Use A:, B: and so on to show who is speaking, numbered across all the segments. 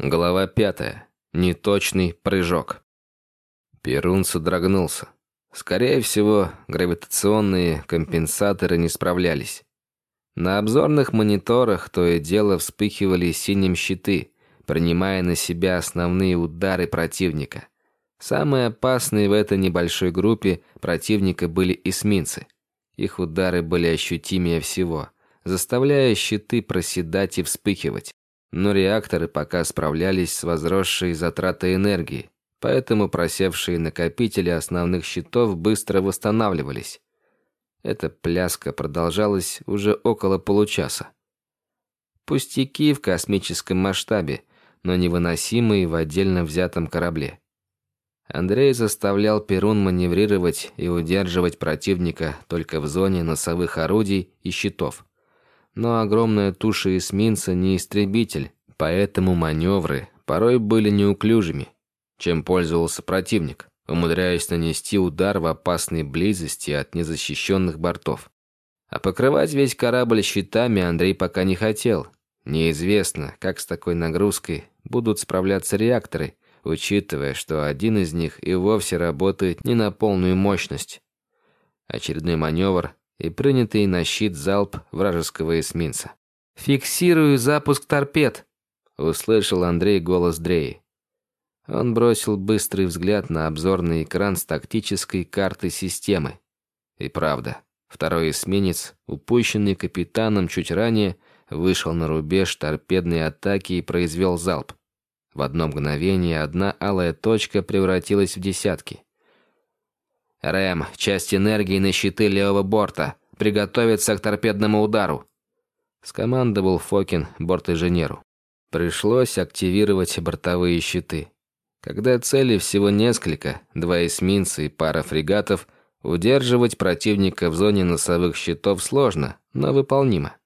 A: Глава пятая. Неточный прыжок. Перун содрогнулся. Скорее всего, гравитационные компенсаторы не справлялись. На обзорных мониторах то и дело вспыхивали синим щиты, принимая на себя основные удары противника. Самые опасные в этой небольшой группе противника были эсминцы. Их удары были ощутимее всего, заставляя щиты проседать и вспыхивать. Но реакторы пока справлялись с возросшей затратой энергии, поэтому просевшие накопители основных щитов быстро восстанавливались. Эта пляска продолжалась уже около получаса. Пустяки в космическом масштабе, но невыносимые в отдельно взятом корабле. Андрей заставлял Перун маневрировать и удерживать противника только в зоне носовых орудий и щитов но огромная туша эсминца не истребитель, поэтому маневры порой были неуклюжими, чем пользовался противник, умудряясь нанести удар в опасной близости от незащищенных бортов. А покрывать весь корабль щитами Андрей пока не хотел. Неизвестно, как с такой нагрузкой будут справляться реакторы, учитывая, что один из них и вовсе работает не на полную мощность. Очередной маневр, и принятый на щит залп вражеского эсминца. «Фиксирую запуск торпед!» — услышал Андрей голос Дреи. Он бросил быстрый взгляд на обзорный экран с тактической картой системы. И правда, второй эсминец, упущенный капитаном чуть ранее, вышел на рубеж торпедной атаки и произвел залп. В одно мгновение одна алая точка превратилась в десятки. «Рэм, часть энергии на щиты левого борта. Приготовиться к торпедному удару», — скомандовал Фокин бортинженеру. Пришлось активировать бортовые щиты. Когда целей всего несколько, два эсминца и пара фрегатов, удерживать противника в зоне носовых щитов сложно, но выполнимо.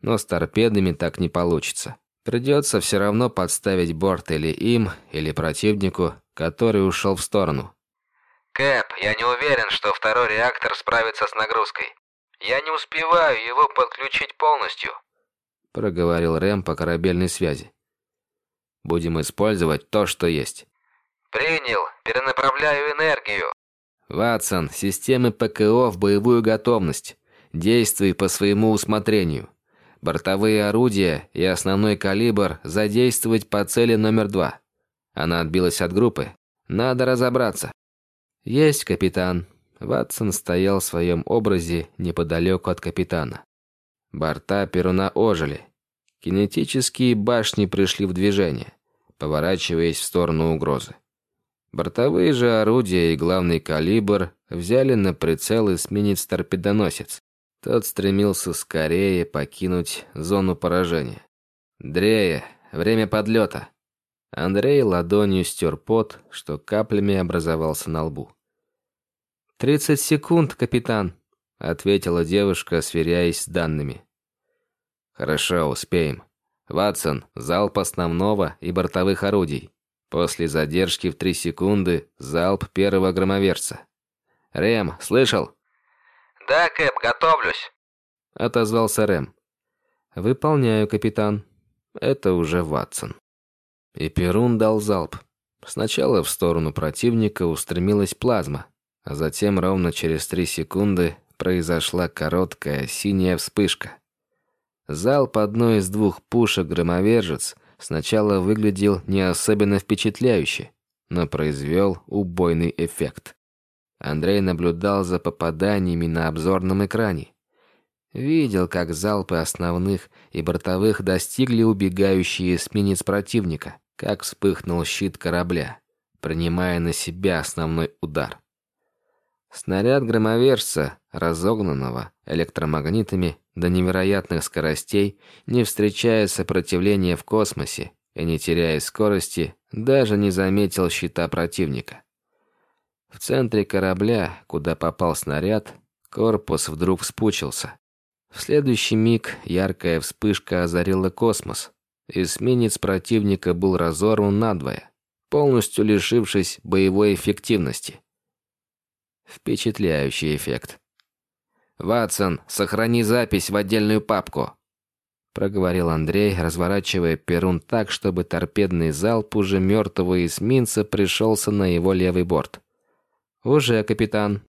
A: Но с торпедами так не получится. Придется все равно подставить борт или им, или противнику, который ушел в сторону.
B: «Кэп, я не уверен, что второй реактор справится с нагрузкой. Я не успеваю его подключить полностью», —
A: проговорил Рэм по корабельной связи. «Будем использовать то, что есть».
B: «Принял. Перенаправляю энергию».
A: «Ватсон, системы ПКО в боевую готовность. Действуй по своему усмотрению. Бортовые орудия и основной калибр задействовать по цели номер два. Она отбилась от группы. Надо разобраться». «Есть, капитан». Ватсон стоял в своем образе неподалеку от капитана. Борта Перуна ожили. Кинетические башни пришли в движение, поворачиваясь в сторону угрозы. Бортовые же орудия и главный калибр взяли на прицел эсминец-торпедоносец. Тот стремился скорее покинуть зону поражения. «Дрея, время подлета!» Андрей ладонью стер пот, что каплями образовался на лбу. «Тридцать секунд, капитан», — ответила девушка, сверяясь с данными. «Хорошо, успеем. Ватсон, залп основного и бортовых орудий. После задержки в три секунды залп первого громоверца. Рэм, слышал?»
B: «Да, Кэп, готовлюсь», —
A: отозвался Рэм. «Выполняю, капитан. Это уже Ватсон». И Перун дал залп. Сначала в сторону противника устремилась плазма, а затем ровно через три секунды произошла короткая синяя вспышка. Залп одной из двух пушек «Громовержец» сначала выглядел не особенно впечатляюще, но произвел убойный эффект. Андрей наблюдал за попаданиями на обзорном экране. Видел, как залпы основных и бортовых достигли убегающие эсминец противника как вспыхнул щит корабля, принимая на себя основной удар. Снаряд громовержца, разогнанного электромагнитами до невероятных скоростей, не встречая сопротивления в космосе и не теряя скорости, даже не заметил щита противника. В центре корабля, куда попал снаряд, корпус вдруг вспучился. В следующий миг яркая вспышка озарила космос, Эсминец противника был разорван надвое, полностью лишившись боевой эффективности. Впечатляющий эффект. «Ватсон, сохрани запись в отдельную папку», — проговорил Андрей, разворачивая Перун так, чтобы торпедный залп уже мертвого эсминца пришелся на его левый борт. «Уже, капитан».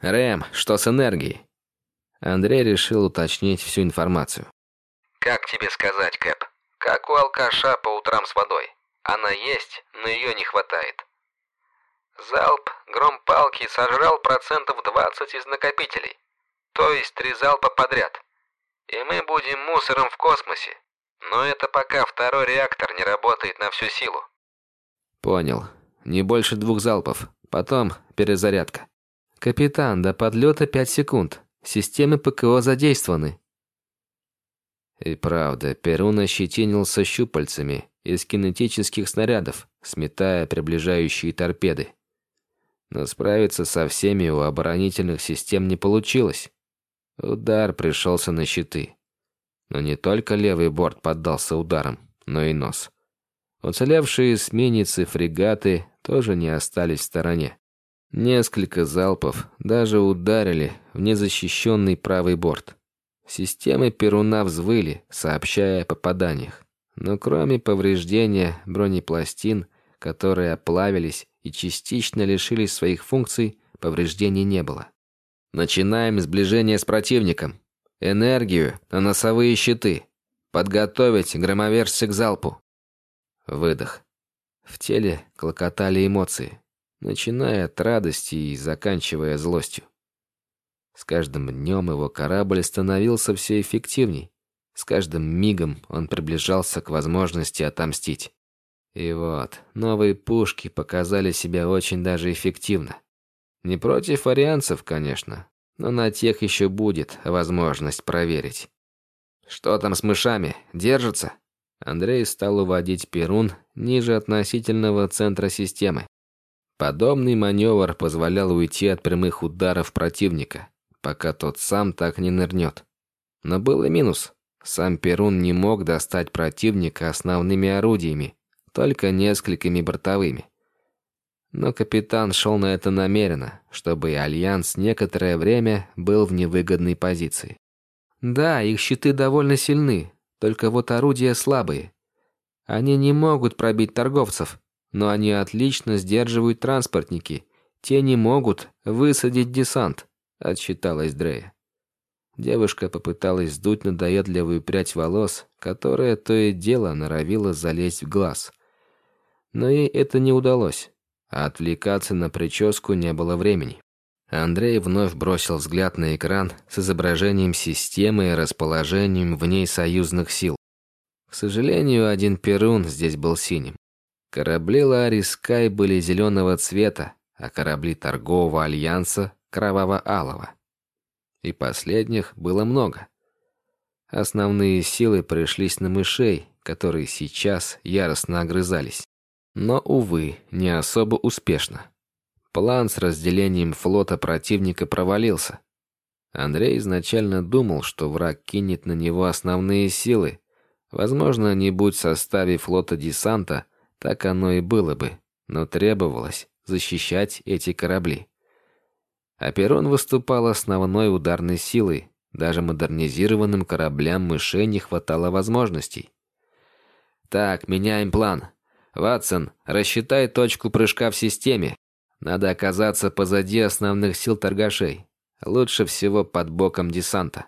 A: «Рэм, что с энергией?» Андрей решил уточнить всю информацию.
B: «Как тебе сказать, Кэп? Как у алкаша по утрам с водой. Она есть, но ее не хватает. Залп гром палки сожрал процентов 20 из накопителей. То есть три залпа подряд. И мы будем мусором в космосе. Но это пока второй реактор не работает на всю силу.
A: Понял. Не больше двух залпов. Потом перезарядка. Капитан, до подлета пять секунд. Системы ПКО задействованы. И правда, Перун ощетинился щупальцами из кинетических снарядов, сметая приближающие торпеды. Но справиться со всеми у оборонительных систем не получилось. Удар пришелся на щиты. Но не только левый борт поддался ударам, но и нос. Уцелевшие эсминницы, фрегаты тоже не остались в стороне. Несколько залпов даже ударили в незащищенный правый борт. Системы Перуна взвыли, сообщая о попаданиях. Но кроме повреждения бронепластин, которые оплавились и частично лишились своих функций, повреждений не было. Начинаем сближение с противником. Энергию на носовые щиты. Подготовить громоверсия к залпу. Выдох. В теле клокотали эмоции, начиная от радости и заканчивая злостью. С каждым днем его корабль становился все эффективней. С каждым мигом он приближался к возможности отомстить. И вот, новые пушки показали себя очень даже эффективно. Не против арианцев, конечно, но на тех еще будет возможность проверить. «Что там с мышами? Держатся?» Андрей стал уводить Перун ниже относительного центра системы. Подобный маневр позволял уйти от прямых ударов противника, пока тот сам так не нырнет. Но был и минус. Сам Перун не мог достать противника основными орудиями, только несколькими бортовыми. Но капитан шел на это намеренно, чтобы и Альянс некоторое время был в невыгодной позиции. Да, их щиты довольно сильны, только вот орудия слабые. Они не могут пробить торговцев, но они отлично сдерживают транспортники. Те не могут высадить десант отчиталась Дрея. Девушка попыталась сдуть надоедливую прядь волос, которая то и дело норовила залезть в глаз. Но ей это не удалось, а отвлекаться на прическу не было времени. Андрей вновь бросил взгляд на экран с изображением системы и расположением в ней союзных сил. К сожалению, один Перун здесь был синим. Корабли Ларри Скай были зеленого цвета, а корабли торгового альянса кроваво-алого. И последних было много. Основные силы пришлись на мышей, которые сейчас яростно огрызались. Но, увы, не особо успешно. План с разделением флота противника провалился. Андрей изначально думал, что враг кинет на него основные силы. Возможно, не будь составе флота десанта, так оно и было бы, но требовалось защищать эти корабли. А Перрон выступал основной ударной силой. Даже модернизированным кораблям мышей не хватало возможностей. «Так, меняем план. Ватсон, рассчитай точку прыжка в системе. Надо оказаться позади основных сил торгашей. Лучше всего под боком десанта».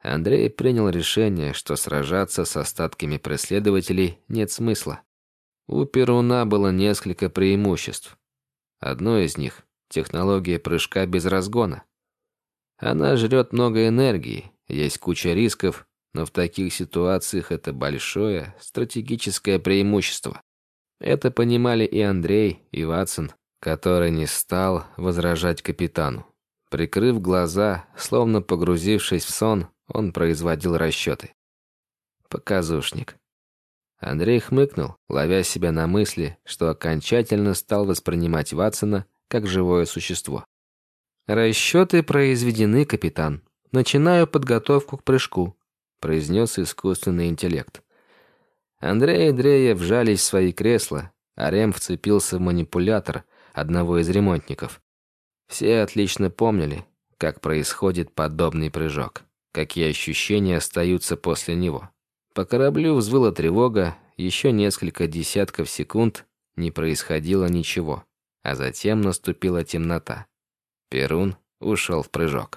A: Андрей принял решение, что сражаться с остатками преследователей нет смысла. У Перуна было несколько преимуществ. Одно из них технология прыжка без разгона. Она жрет много энергии, есть куча рисков, но в таких ситуациях это большое стратегическое преимущество. Это понимали и Андрей, и Ватсон, который не стал возражать капитану. Прикрыв глаза, словно погрузившись в сон, он производил расчеты. Показушник. Андрей хмыкнул, ловя себя на мысли, что окончательно стал воспринимать Ватсона как живое существо. «Расчеты произведены, капитан. Начинаю подготовку к прыжку», — произнес искусственный интеллект. Андрей и Дрея вжались в свои кресла, а Рем вцепился в манипулятор одного из ремонтников. Все отлично помнили, как происходит подобный прыжок. какие ощущения остаются после него. По кораблю взвыла тревога, еще несколько десятков секунд не происходило ничего, а затем наступила темнота. Перун ушел в прыжок.